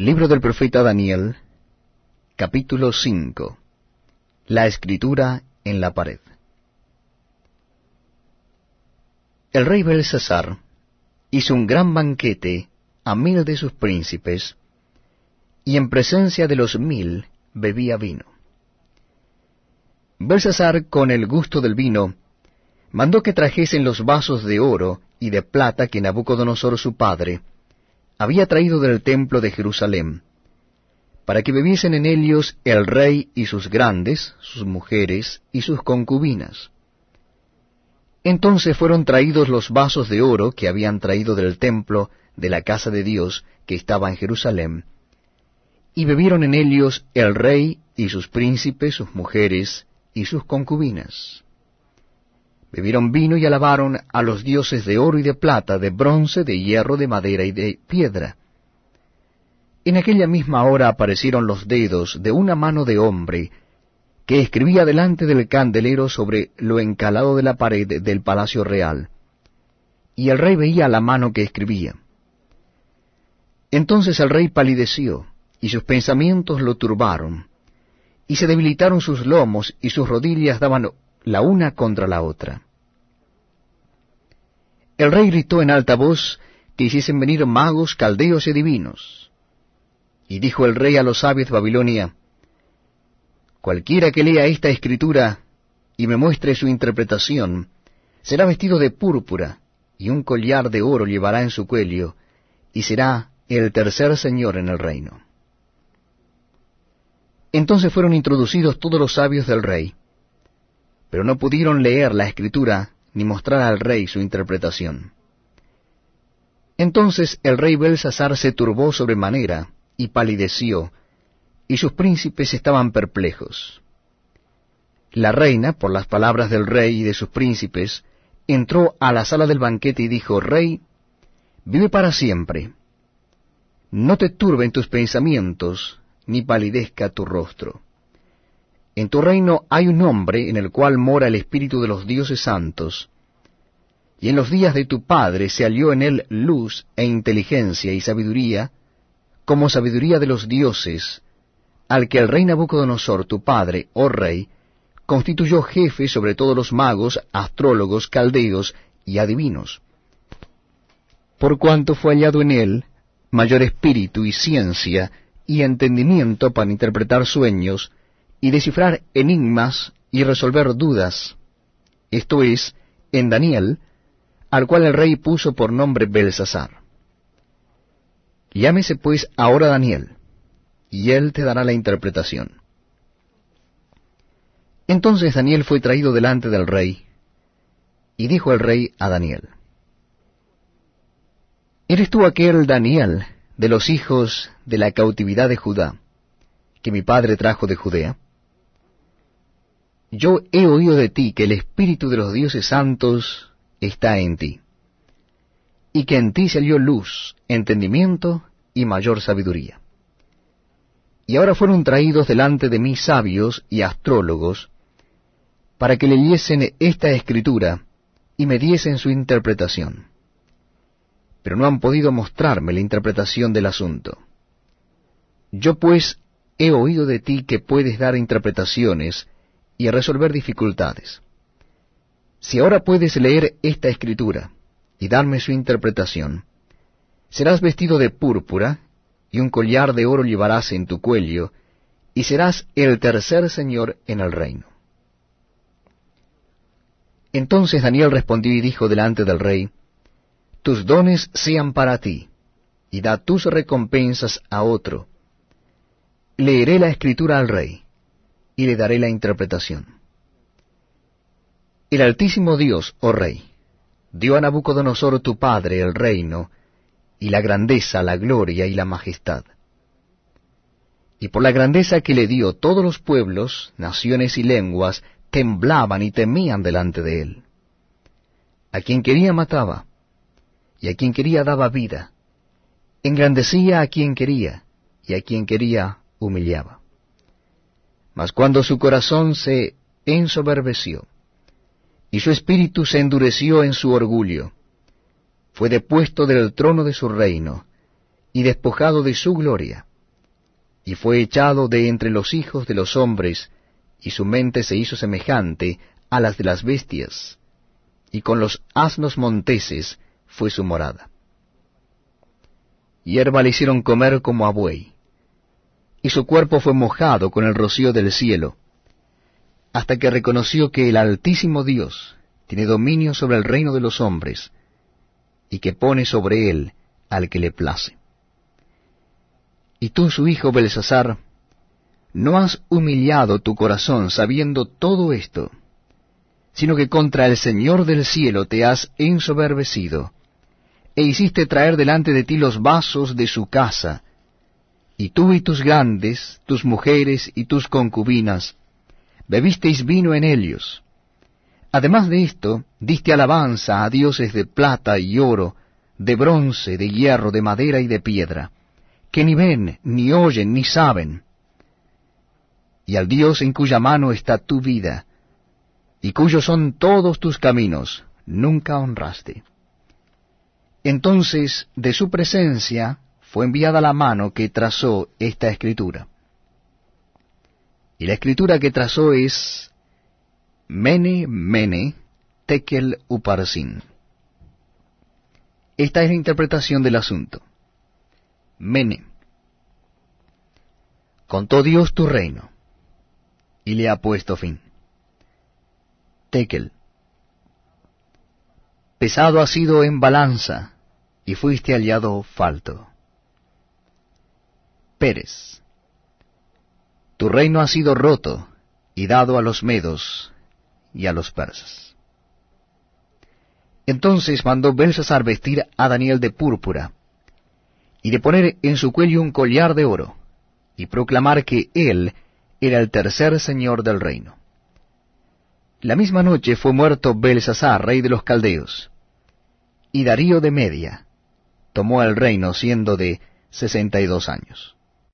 Libro del profeta Daniel, capítulo 5. La escritura en la pared. El rey Belsasar hizo un gran banquete a mil de sus príncipes, y en presencia de los mil bebía vino. Belsasar, con el gusto del vino, mandó que trajesen los vasos de oro y de plata que Nabucodonosor su padre había traído del templo de Jerusalén, para que bebiesen en ellos el rey y sus grandes, sus mujeres y sus concubinas. Entonces fueron traídos los vasos de oro que habían traído del templo de la casa de Dios que estaba en Jerusalén, y bebieron en ellos el rey y sus príncipes, sus mujeres y sus concubinas. Bebieron vino y alabaron a los dioses de oro y de plata, de bronce, de hierro, de madera y de piedra. En aquella misma hora aparecieron los dedos de una mano de hombre, que escribía delante del candelero sobre lo encalado de la pared del palacio real. Y el rey veía la mano que escribía. Entonces el rey palideció, y sus pensamientos lo turbaron, y se debilitaron sus lomos, y sus rodillas daban la una contra la otra. El rey gritó en alta voz que hiciesen venir magos, caldeos y divinos. Y dijo el rey a los sabios de Babilonia, Cualquiera que lea esta escritura y me muestre su interpretación, será vestido de púrpura, y un collar de oro llevará en su cuello, y será el tercer señor en el reino. Entonces fueron introducidos todos los sabios del rey, pero no pudieron leer la escritura ni mostrar al rey su interpretación. Entonces el rey Belsasar se turbó sobremanera y palideció, y sus príncipes estaban perplejos. La reina, por las palabras del rey y de sus príncipes, entró a la sala del banquete y dijo, Rey, vive para siempre. No te turben tus pensamientos, ni palidezca tu rostro. En tu reino hay un hombre en el cual mora el espíritu de los dioses santos, y en los días de tu padre se halló en él luz e inteligencia y sabiduría, como sabiduría de los dioses, al que el rey Nabucodonosor, tu padre, oh rey, constituyó jefe sobre todos los magos, astrólogos, caldeos y adivinos. Por cuanto fue hallado en él mayor espíritu y ciencia y entendimiento para interpretar sueños, y descifrar enigmas y resolver dudas, esto es, en Daniel, al cual el rey puso por nombre Belsasar. Llámese pues ahora Daniel, y él te dará la interpretación. Entonces Daniel fue traído delante del rey, y dijo el rey a Daniel, ¿Eres tú aquel Daniel de los hijos de la cautividad de Judá, que mi padre trajo de Judea? Yo he oído de ti que el Espíritu de los dioses santos está en ti, y que en ti salió luz, entendimiento y mayor sabiduría. Y ahora fueron traídos delante de mí sabios y astrólogos, para que leyesen esta escritura y me diesen su interpretación. Pero no han podido mostrarme la interpretación del asunto. Yo pues he oído de ti que puedes dar interpretaciones, y resolver dificultades. Si ahora puedes leer esta escritura y darme su interpretación, serás vestido de púrpura y un collar de oro llevarás en tu cuello, y serás el tercer señor en el reino. Entonces Daniel respondió y dijo delante del rey, Tus dones sean para ti, y da tus recompensas a otro. Leeré la escritura al rey y le daré la interpretación. El Altísimo Dios, oh Rey, dio a Nabucodonosor tu padre el reino, y la grandeza, la gloria y la majestad. Y por la grandeza que le dio todos los pueblos, naciones y lenguas, temblaban y temían delante de él. A quien quería mataba, y a quien quería daba vida. Engrandecía a quien quería, y a quien quería humillaba. Mas cuando su corazón se ensoberbeció, y su espíritu se endureció en su orgullo, fue depuesto del trono de su reino, y despojado de su gloria, y fue echado de entre los hijos de los hombres, y su mente se hizo semejante a las de las bestias, y con los asnos monteses fue su morada. Hierba le hicieron comer como a buey, y su cuerpo fue mojado con el rocío del cielo, hasta que reconoció que el Altísimo Dios tiene dominio sobre el reino de los hombres, y que pone sobre él al que le place. Y tú, su hijo Belsasar, no has humillado tu corazón sabiendo todo esto, sino que contra el Señor del cielo te has ensoberbecido, e hiciste traer delante de ti los vasos de su casa, y tú y tus grandes, tus mujeres y tus concubinas, bebisteis vino en ellos. Además de esto, diste alabanza a dioses de plata y oro, de bronce, de hierro, de madera y de piedra, que ni ven, ni oyen, ni saben. Y al Dios en cuya mano está tu vida, y cuyos son todos tus caminos, nunca honraste. Entonces de su presencia fue enviada la mano que trazó esta escritura. Y la escritura que trazó es Mene, Mene, Tekel Uparsin. Esta es la interpretación del asunto. Mene. Contó Dios tu reino, y le ha puesto fin. Tekel. Pesado ha sido en balanza, y fuiste hallado falto. Pérez. Tu reino ha sido roto, y dado a los medos y a los persas. Entonces mandó Belsasar vestir a Daniel de púrpura, y de poner en su cuello un collar de oro, y proclamar que él era el tercer señor del reino. La misma noche fue muerto Belsasar, rey de los caldeos, y Darío de Media tomó el reino siendo de sesenta y dos años.